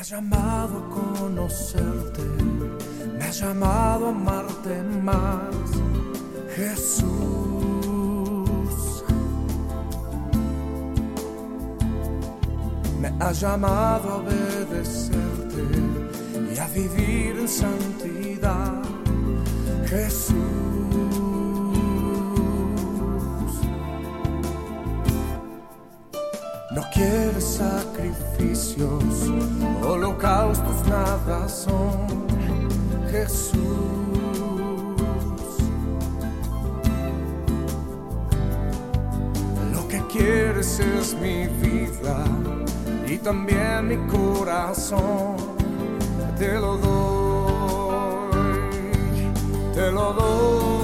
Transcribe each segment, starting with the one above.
Has llamado a conocerte, me has llamado a amarte más, Jesús. Me has llamado a obedecerte y a vivir en santidad, Jesús. No quieres sacrificios, holocaustos nada son, Jesús. Lo que quieres es mi vida y también mi corazón. Te lo doy, te lo doy.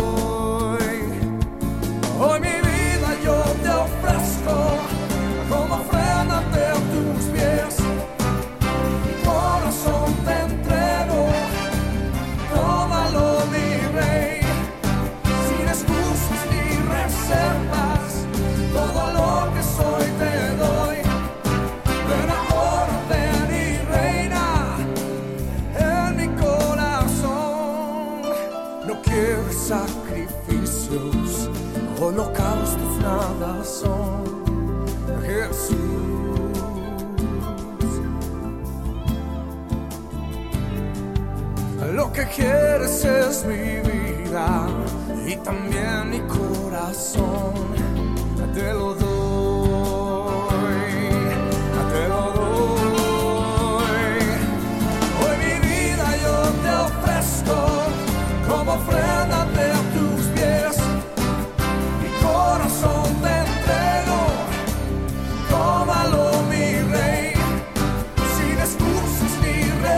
Quiero sacrificios, holocaustos nada son. Jesús. Lo que quieres es mi vida y también mi corazón. Te lo doy,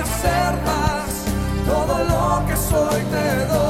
reservas, todo lo que soy te doy.